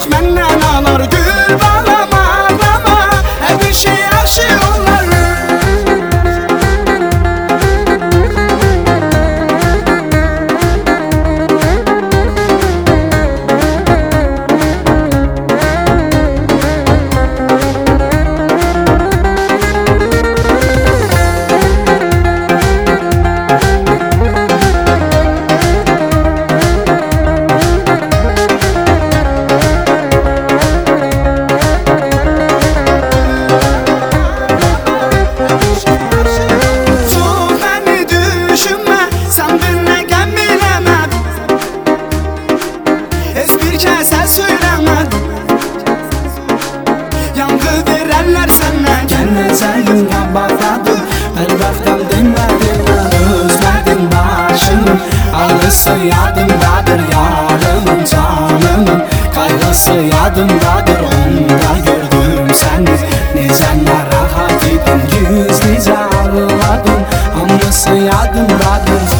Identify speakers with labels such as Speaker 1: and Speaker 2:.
Speaker 1: Hiç menden alır gül balama Her bir şey aşıyor. Seni sevgimle bağladım Elbette dinmedin özledin başım Ağrısı yadımdadır yarımın canımın. Kaygısı yadımdadır onda gördüm seni. Nice narahat idin gizlice ağladım. Anısı yadımdadır